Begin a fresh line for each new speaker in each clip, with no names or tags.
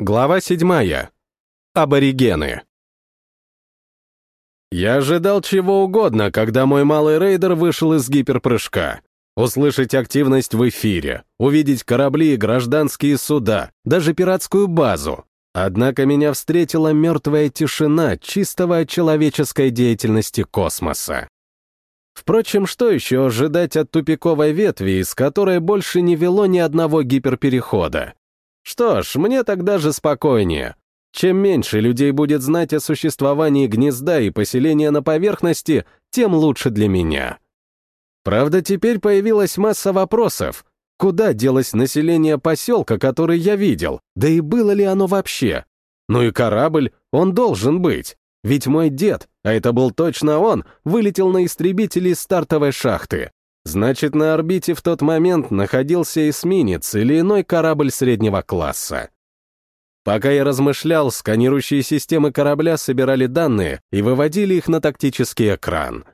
Глава седьмая. Аборигены. Я ожидал чего угодно, когда мой малый рейдер вышел из гиперпрыжка. Услышать активность в эфире, увидеть корабли и гражданские суда, даже пиратскую базу. Однако меня встретила мертвая тишина чистого человеческой деятельности космоса. Впрочем, что еще ожидать от тупиковой ветви, из которой больше не вело ни одного гиперперехода? Что ж, мне тогда же спокойнее. Чем меньше людей будет знать о существовании гнезда и поселения на поверхности, тем лучше для меня. Правда, теперь появилась масса вопросов. Куда делось население поселка, который я видел? Да и было ли оно вообще? Ну и корабль, он должен быть. Ведь мой дед, а это был точно он, вылетел на истребителе из стартовой шахты. Значит, на орбите в тот момент находился эсминец или иной корабль среднего класса. Пока я размышлял, сканирующие системы корабля собирали данные и выводили их на тактический экран.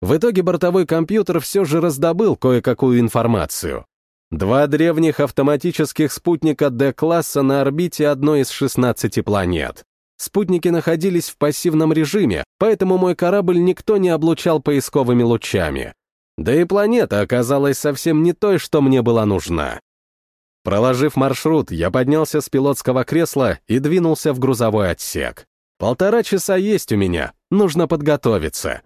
В итоге бортовой компьютер все же раздобыл кое-какую информацию. Два древних автоматических спутника D-класса на орбите одной из 16 планет. Спутники находились в пассивном режиме, поэтому мой корабль никто не облучал поисковыми лучами. Да и планета оказалась совсем не той, что мне была нужна. Проложив маршрут, я поднялся с пилотского кресла и двинулся в грузовой отсек. Полтора часа есть у меня, нужно подготовиться.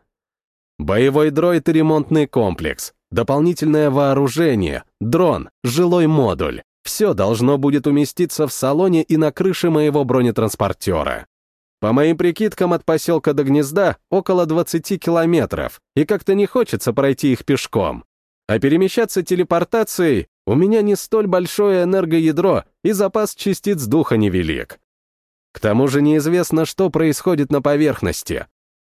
Боевой дроид и ремонтный комплекс, дополнительное вооружение, дрон, жилой модуль. Все должно будет уместиться в салоне и на крыше моего бронетранспортера. По моим прикидкам, от поселка до гнезда около 20 километров, и как-то не хочется пройти их пешком. А перемещаться телепортацией у меня не столь большое энергоядро, и запас частиц духа невелик. К тому же неизвестно, что происходит на поверхности.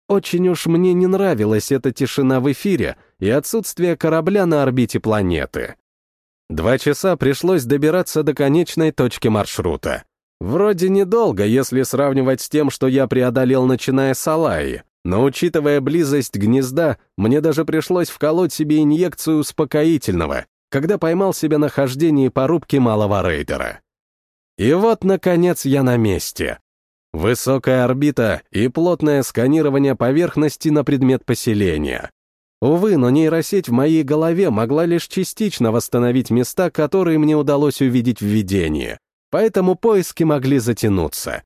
Очень уж мне не нравилась эта тишина в эфире и отсутствие корабля на орбите планеты. Два часа пришлось добираться до конечной точки маршрута. Вроде недолго, если сравнивать с тем, что я преодолел, начиная с Алаи, но учитывая близость гнезда, мне даже пришлось вколоть себе инъекцию успокоительного, когда поймал себя на хождении по рубке малого рейдера. И вот, наконец, я на месте. Высокая орбита и плотное сканирование поверхности на предмет поселения. Увы, но нейросеть в моей голове могла лишь частично восстановить места, которые мне удалось увидеть в видении поэтому поиски могли затянуться.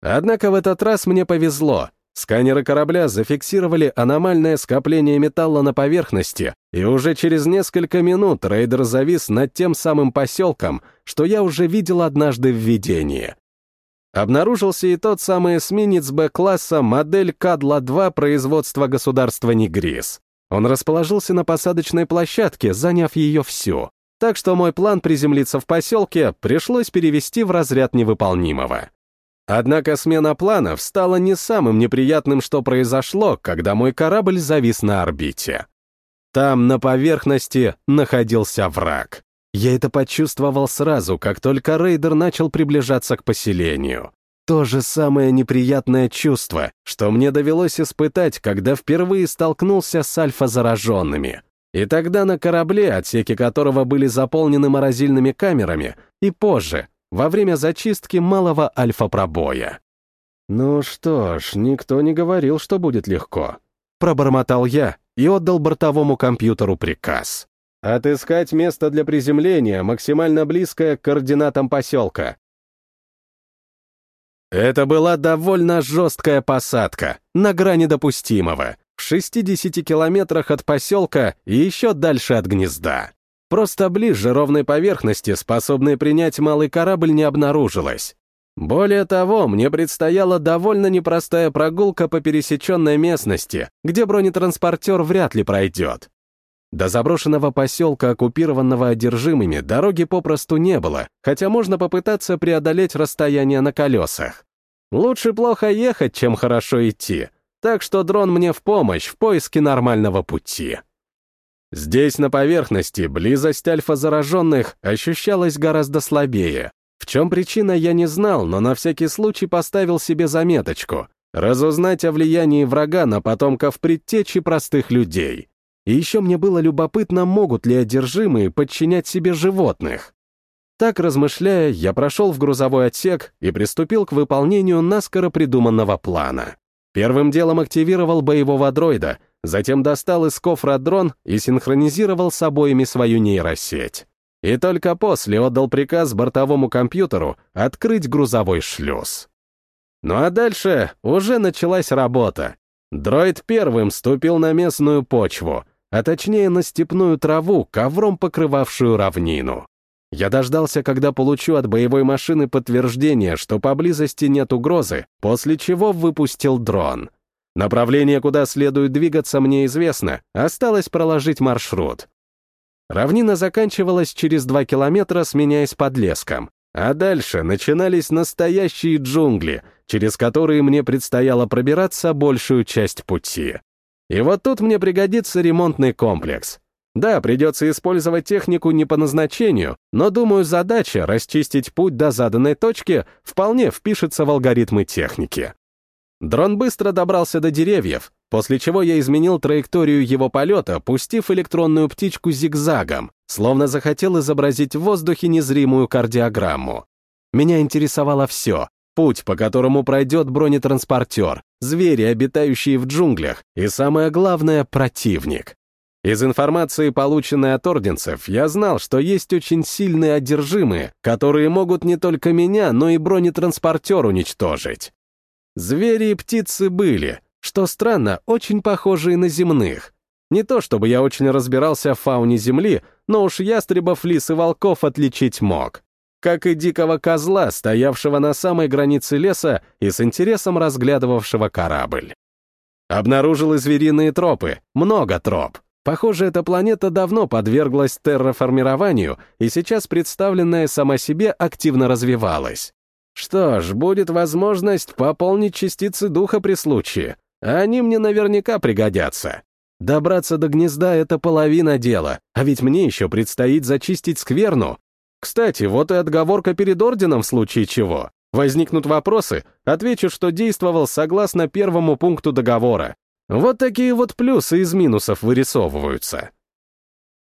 Однако в этот раз мне повезло. Сканеры корабля зафиксировали аномальное скопление металла на поверхности, и уже через несколько минут рейдер завис над тем самым поселком, что я уже видел однажды в видении. Обнаружился и тот самый эсминец Б-класса модель Кадла-2 производства государства Нигрис. Он расположился на посадочной площадке, заняв ее всю так что мой план приземлиться в поселке пришлось перевести в разряд невыполнимого. Однако смена планов стала не самым неприятным, что произошло, когда мой корабль завис на орбите. Там, на поверхности, находился враг. Я это почувствовал сразу, как только рейдер начал приближаться к поселению. То же самое неприятное чувство, что мне довелось испытать, когда впервые столкнулся с альфа-зараженными. И тогда на корабле, отсеки которого были заполнены морозильными камерами, и позже, во время зачистки малого альфа-пробоя. «Ну что ж, никто не говорил, что будет легко», — пробормотал я и отдал бортовому компьютеру приказ. «Отыскать место для приземления, максимально близкое к координатам поселка». Это была довольно жесткая посадка, на грани допустимого — в 60 километрах от поселка и еще дальше от гнезда. Просто ближе ровной поверхности, способной принять малый корабль, не обнаружилось. Более того, мне предстояла довольно непростая прогулка по пересеченной местности, где бронетранспортер вряд ли пройдет. До заброшенного поселка, оккупированного одержимыми, дороги попросту не было, хотя можно попытаться преодолеть расстояние на колесах. Лучше плохо ехать, чем хорошо идти, так что дрон мне в помощь в поиске нормального пути. Здесь, на поверхности, близость альфа-зараженных ощущалась гораздо слабее. В чем причина, я не знал, но на всякий случай поставил себе заметочку — разузнать о влиянии врага на потомков предтечи простых людей. И еще мне было любопытно, могут ли одержимые подчинять себе животных. Так, размышляя, я прошел в грузовой отсек и приступил к выполнению наскоро придуманного плана. Первым делом активировал боевого дроида, затем достал из кофра дрон и синхронизировал с обоими свою нейросеть. И только после отдал приказ бортовому компьютеру открыть грузовой шлюз. Ну а дальше уже началась работа. Дроид первым ступил на местную почву, а точнее на степную траву, ковром покрывавшую равнину. Я дождался, когда получу от боевой машины подтверждение, что поблизости нет угрозы, после чего выпустил дрон. Направление, куда следует двигаться, мне известно, осталось проложить маршрут. Равнина заканчивалась через два километра, сменяясь подлеском, а дальше начинались настоящие джунгли, через которые мне предстояло пробираться большую часть пути. И вот тут мне пригодится ремонтный комплекс. Да, придется использовать технику не по назначению, но, думаю, задача расчистить путь до заданной точки вполне впишется в алгоритмы техники. Дрон быстро добрался до деревьев, после чего я изменил траекторию его полета, пустив электронную птичку зигзагом, словно захотел изобразить в воздухе незримую кардиограмму. Меня интересовало все — путь, по которому пройдет бронетранспортер, звери, обитающие в джунглях, и самое главное — противник. Из информации, полученной от орденцев, я знал, что есть очень сильные одержимые, которые могут не только меня, но и бронетранспортер уничтожить. Звери и птицы были, что странно, очень похожие на земных. Не то чтобы я очень разбирался в фауне Земли, но уж ястребов, лис и волков отличить мог. Как и дикого козла, стоявшего на самой границе леса и с интересом разглядывавшего корабль. Обнаружил и звериные тропы, много троп. Похоже, эта планета давно подверглась терраформированию, и сейчас представленная сама себе активно развивалась. Что ж, будет возможность пополнить частицы духа при случае. Они мне наверняка пригодятся. Добраться до гнезда — это половина дела, а ведь мне еще предстоит зачистить скверну. Кстати, вот и отговорка перед орденом в случае чего. Возникнут вопросы, отвечу, что действовал согласно первому пункту договора. Вот такие вот плюсы из минусов вырисовываются.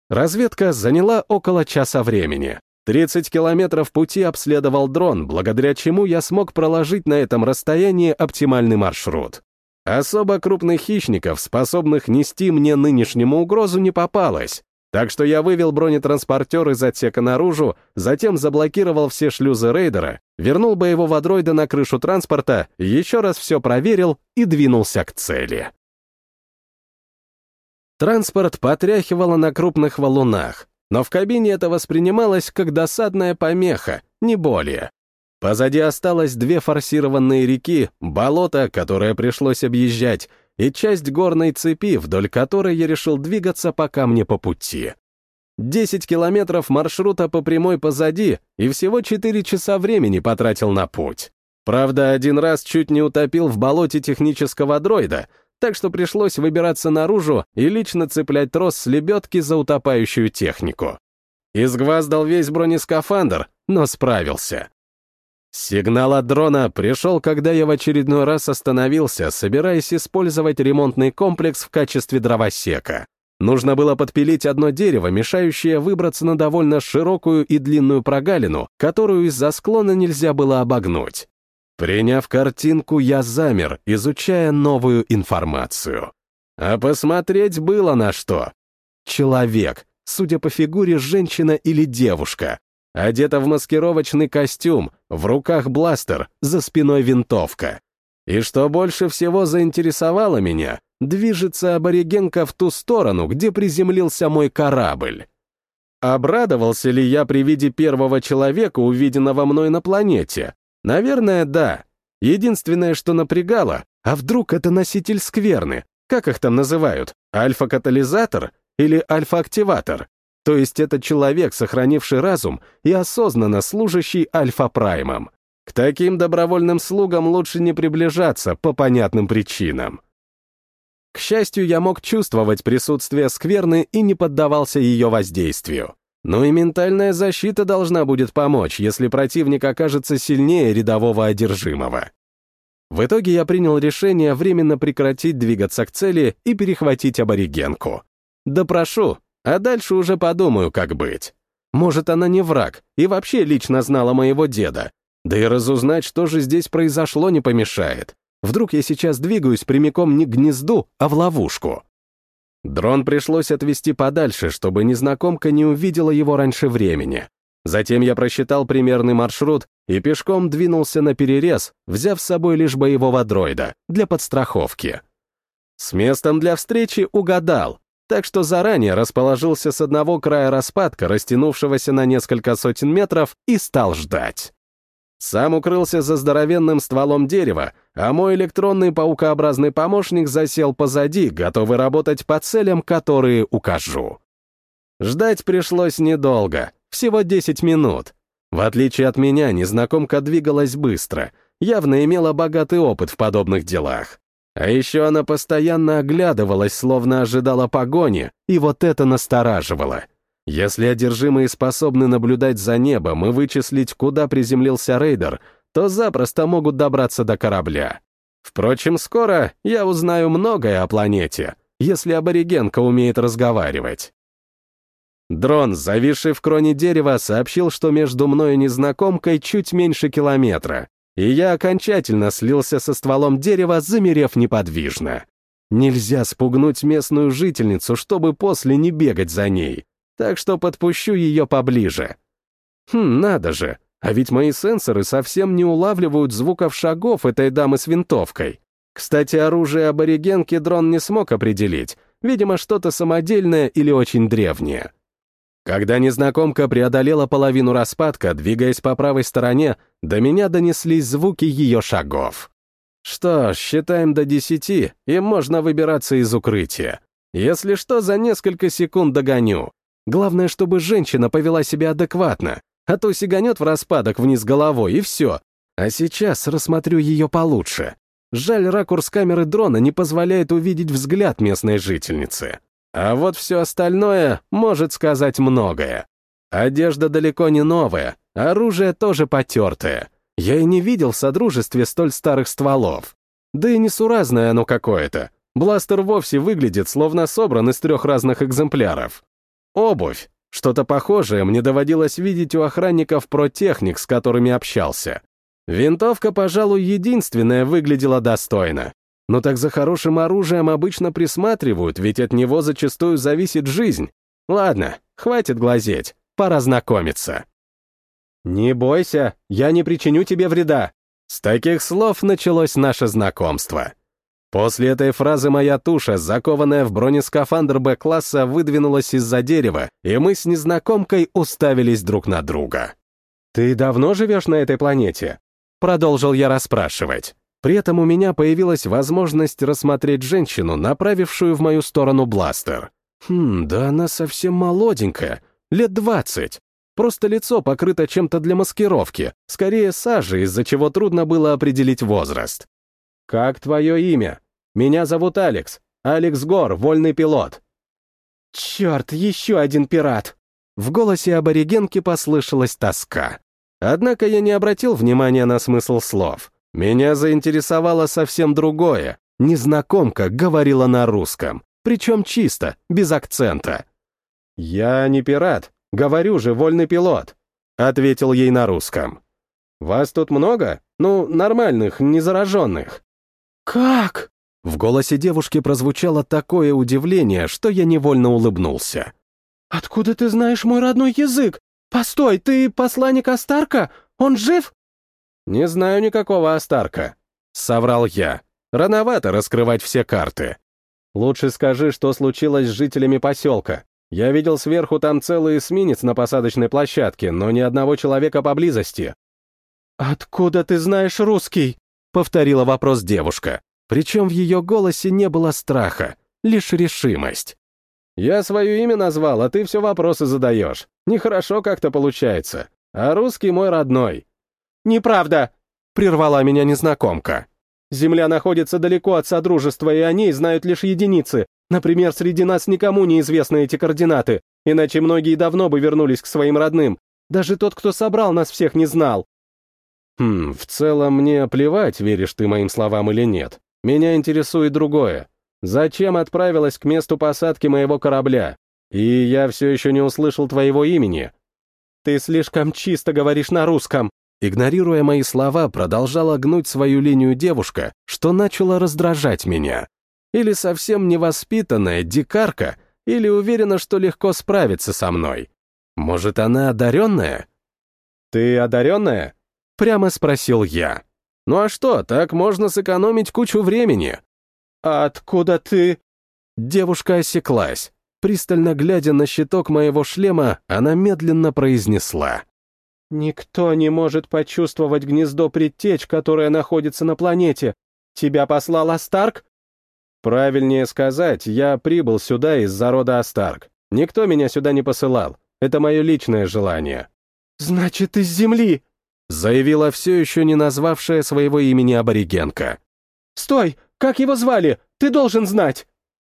Разведка заняла около часа времени. 30 километров пути обследовал дрон, благодаря чему я смог проложить на этом расстоянии оптимальный маршрут. Особо крупных хищников, способных нести мне нынешнему угрозу, не попалось, так что я вывел бронетранспортер из отсека наружу, затем заблокировал все шлюзы рейдера, вернул боевого дроида на крышу транспорта, еще раз все проверил и двинулся к цели. Транспорт потряхивало на крупных валунах, но в кабине это воспринималось как досадная помеха, не более. Позади осталось две форсированные реки, болото, которое пришлось объезжать, и часть горной цепи, вдоль которой я решил двигаться пока мне по пути. Десять километров маршрута по прямой позади, и всего четыре часа времени потратил на путь. Правда, один раз чуть не утопил в болоте технического дроида, так что пришлось выбираться наружу и лично цеплять трос с лебедки за утопающую технику. Изгваздал весь бронескафандр, но справился. Сигнал от дрона пришел, когда я в очередной раз остановился, собираясь использовать ремонтный комплекс в качестве дровосека. Нужно было подпилить одно дерево, мешающее выбраться на довольно широкую и длинную прогалину, которую из-за склона нельзя было обогнуть. Приняв картинку, я замер, изучая новую информацию. А посмотреть было на что. Человек, судя по фигуре, женщина или девушка, одета в маскировочный костюм, в руках бластер, за спиной винтовка. И что больше всего заинтересовало меня, движется аборигенка в ту сторону, где приземлился мой корабль. Обрадовался ли я при виде первого человека, увиденного мной на планете? Наверное, да. Единственное, что напрягало, а вдруг это носитель скверны? Как их там называют? Альфа-катализатор или альфа-активатор? То есть это человек, сохранивший разум и осознанно служащий альфа-праймом. К таким добровольным слугам лучше не приближаться по понятным причинам. К счастью, я мог чувствовать присутствие скверны и не поддавался ее воздействию. Но и ментальная защита должна будет помочь, если противник окажется сильнее рядового одержимого. В итоге я принял решение временно прекратить двигаться к цели и перехватить аборигенку. Допрошу, а дальше уже подумаю, как быть. Может, она не враг и вообще лично знала моего деда. Да и разузнать, что же здесь произошло, не помешает. Вдруг я сейчас двигаюсь прямиком не к гнезду, а в ловушку. Дрон пришлось отвести подальше, чтобы незнакомка не увидела его раньше времени. Затем я просчитал примерный маршрут и пешком двинулся на перерез, взяв с собой лишь боевого дроида для подстраховки. С местом для встречи угадал, так что заранее расположился с одного края распадка, растянувшегося на несколько сотен метров, и стал ждать. Сам укрылся за здоровенным стволом дерева, а мой электронный паукообразный помощник засел позади, готовый работать по целям, которые укажу. Ждать пришлось недолго, всего 10 минут. В отличие от меня, незнакомка двигалась быстро, явно имела богатый опыт в подобных делах. А еще она постоянно оглядывалась, словно ожидала погони, и вот это настораживало. Если одержимые способны наблюдать за небом и вычислить, куда приземлился рейдер, то запросто могут добраться до корабля. Впрочем, скоро я узнаю многое о планете, если аборигенка умеет разговаривать. Дрон, зависший в кроне дерева, сообщил, что между мной и незнакомкой чуть меньше километра, и я окончательно слился со стволом дерева, замерев неподвижно. Нельзя спугнуть местную жительницу, чтобы после не бегать за ней так что подпущу ее поближе. Хм, надо же, а ведь мои сенсоры совсем не улавливают звуков шагов этой дамы с винтовкой. Кстати, оружие аборигенки дрон не смог определить, видимо, что-то самодельное или очень древнее. Когда незнакомка преодолела половину распадка, двигаясь по правой стороне, до меня донеслись звуки ее шагов. Что ж, считаем до десяти, и можно выбираться из укрытия. Если что, за несколько секунд догоню. Главное, чтобы женщина повела себя адекватно, а то сиганет в распадок вниз головой, и все. А сейчас рассмотрю ее получше. Жаль, ракурс камеры дрона не позволяет увидеть взгляд местной жительницы. А вот все остальное может сказать многое. Одежда далеко не новая, оружие тоже потертое. Я и не видел в Содружестве столь старых стволов. Да и несуразное оно какое-то. Бластер вовсе выглядит, словно собран из трех разных экземпляров. Обувь. Что-то похожее мне доводилось видеть у охранников протехник, с которыми общался. Винтовка, пожалуй, единственная выглядела достойно. Но так за хорошим оружием обычно присматривают, ведь от него зачастую зависит жизнь. Ладно, хватит глазеть, пора знакомиться. «Не бойся, я не причиню тебе вреда». С таких слов началось наше знакомство. После этой фразы моя туша, закованная в бронескафандр Б-класса, выдвинулась из-за дерева, и мы с незнакомкой уставились друг на друга. «Ты давно живешь на этой планете?» Продолжил я расспрашивать. При этом у меня появилась возможность рассмотреть женщину, направившую в мою сторону бластер. Хм, да она совсем молоденькая, лет двадцать. Просто лицо покрыто чем-то для маскировки, скорее сажей, из-за чего трудно было определить возраст. «Как твое имя? Меня зовут Алекс. Алекс Гор, вольный пилот». «Черт, еще один пират!» В голосе аборигенки послышалась тоска. Однако я не обратил внимания на смысл слов. Меня заинтересовало совсем другое. Незнакомка говорила на русском, причем чисто, без акцента. «Я не пират, говорю же, вольный пилот», — ответил ей на русском. «Вас тут много? Ну, нормальных, не зараженных». «Как?» В голосе девушки прозвучало такое удивление, что я невольно улыбнулся. «Откуда ты знаешь мой родной язык? Постой, ты посланник Астарка? Он жив?» «Не знаю никакого Астарка», — соврал я. «Рановато раскрывать все карты. Лучше скажи, что случилось с жителями поселка. Я видел сверху там целый эсминец на посадочной площадке, но ни одного человека поблизости». «Откуда ты знаешь русский?» — повторила вопрос девушка. Причем в ее голосе не было страха, лишь решимость. «Я свое имя назвал, а ты все вопросы задаешь. Нехорошо как-то получается. А русский мой родной». «Неправда!» — прервала меня незнакомка. «Земля находится далеко от Содружества, и о ней знают лишь единицы. Например, среди нас никому не известны эти координаты, иначе многие давно бы вернулись к своим родным. Даже тот, кто собрал нас всех, не знал. Хм, в целом мне плевать, веришь ты моим словам или нет. Меня интересует другое. Зачем отправилась к месту посадки моего корабля? И я все еще не услышал твоего имени. «Ты слишком чисто говоришь на русском!» Игнорируя мои слова, продолжала гнуть свою линию девушка, что начала раздражать меня. Или совсем невоспитанная дикарка, или уверена, что легко справится со мной. Может, она одаренная? «Ты одаренная?» — прямо спросил я. «Ну а что, так можно сэкономить кучу времени». «А откуда ты?» Девушка осеклась. Пристально глядя на щиток моего шлема, она медленно произнесла. «Никто не может почувствовать гнездо предтеч, которое находится на планете. Тебя послал Астарк?» «Правильнее сказать, я прибыл сюда из-за рода Астарк. Никто меня сюда не посылал. Это мое личное желание». «Значит, из Земли!» Заявила все еще не назвавшая своего имени аборигенка. «Стой! Как его звали? Ты должен знать!»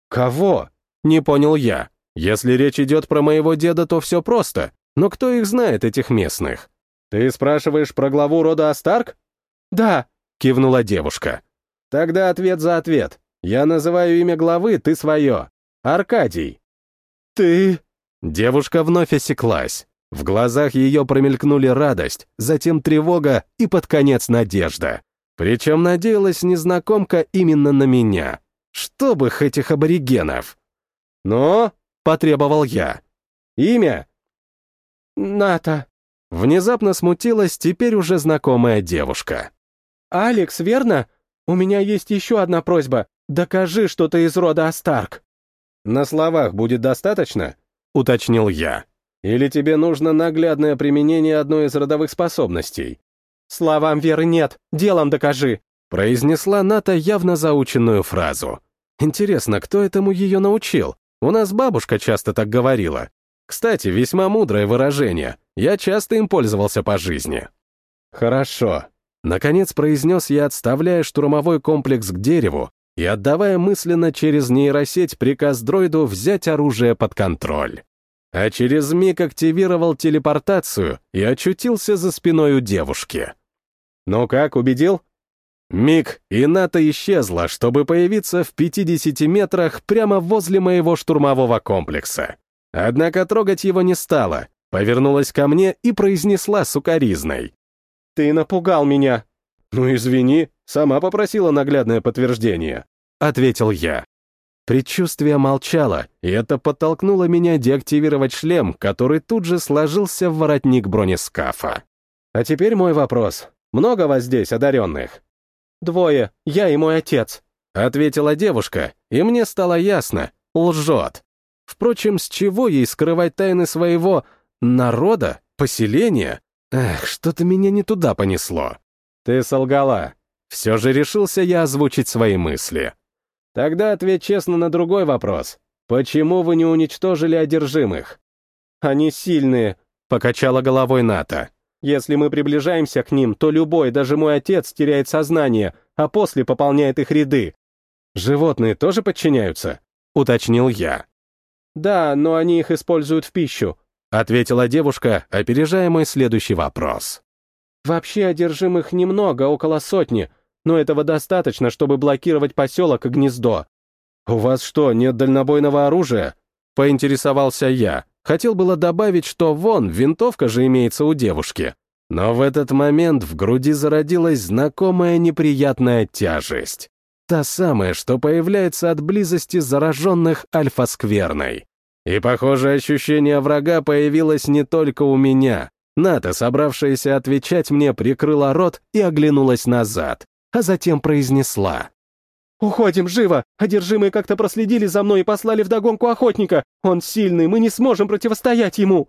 «Кого?» Не понял я. Если речь идет про моего деда, то все просто. Но кто их знает, этих местных? Ты спрашиваешь про главу рода Астарк? Да, кивнула девушка. Тогда ответ за ответ. Я называю имя главы, ты свое. Аркадий. Ты... Девушка вновь осеклась. В глазах ее промелькнули радость, затем тревога и под конец надежда. Причем надеялась незнакомка именно на меня. Чтобы их этих аборигенов. «Но?» — потребовал я. «Имя?» «Ната». Внезапно смутилась теперь уже знакомая девушка. «Алекс, верно? У меня есть еще одна просьба. Докажи, что ты из рода Астарк». «На словах будет достаточно?» — уточнил я. «Или тебе нужно наглядное применение одной из родовых способностей?» «Словам веры нет, делом докажи», — произнесла Ната явно заученную фразу. «Интересно, кто этому ее научил? У нас бабушка часто так говорила. Кстати, весьма мудрое выражение. Я часто им пользовался по жизни. Хорошо. Наконец произнес я, отставляя штурмовой комплекс к дереву и отдавая мысленно через нейросеть приказ дроиду взять оружие под контроль. А через миг активировал телепортацию и очутился за спиной у девушки. «Ну как, убедил?» Миг, и НАТО исчезла, чтобы появиться в 50 метрах прямо возле моего штурмового комплекса. Однако трогать его не стала, повернулась ко мне и произнесла сукоризной. «Ты напугал меня». «Ну извини, сама попросила наглядное подтверждение», — ответил я. Предчувствие молчало, и это подтолкнуло меня деактивировать шлем, который тут же сложился в воротник бронескафа. А теперь мой вопрос. Много вас здесь одаренных? «Двое, я и мой отец», — ответила девушка, и мне стало ясно, лжет. Впрочем, с чего ей скрывать тайны своего народа, поселения? Эх, что-то меня не туда понесло. Ты солгала. Все же решился я озвучить свои мысли. Тогда ответь честно на другой вопрос. Почему вы не уничтожили одержимых? Они сильные, покачала головой Ната. Если мы приближаемся к ним, то любой, даже мой отец, теряет сознание, а после пополняет их ряды. Животные тоже подчиняются? Уточнил я. Да, но они их используют в пищу, ответила девушка, опережая мой следующий вопрос. Вообще одержимых немного, около сотни, но этого достаточно, чтобы блокировать поселок и гнездо. «У вас что, нет дальнобойного оружия?» — поинтересовался я, Хотел было добавить, что вон, винтовка же имеется у девушки. Но в этот момент в груди зародилась знакомая неприятная тяжесть. Та самая, что появляется от близости зараженных альфа-скверной. И, похоже, ощущение врага появилось не только у меня. Ната, собравшаяся отвечать мне, прикрыла рот и оглянулась назад, а затем произнесла. «Уходим, живо! Одержимые как-то проследили за мной и послали вдогонку охотника! Он сильный, мы не сможем противостоять ему!»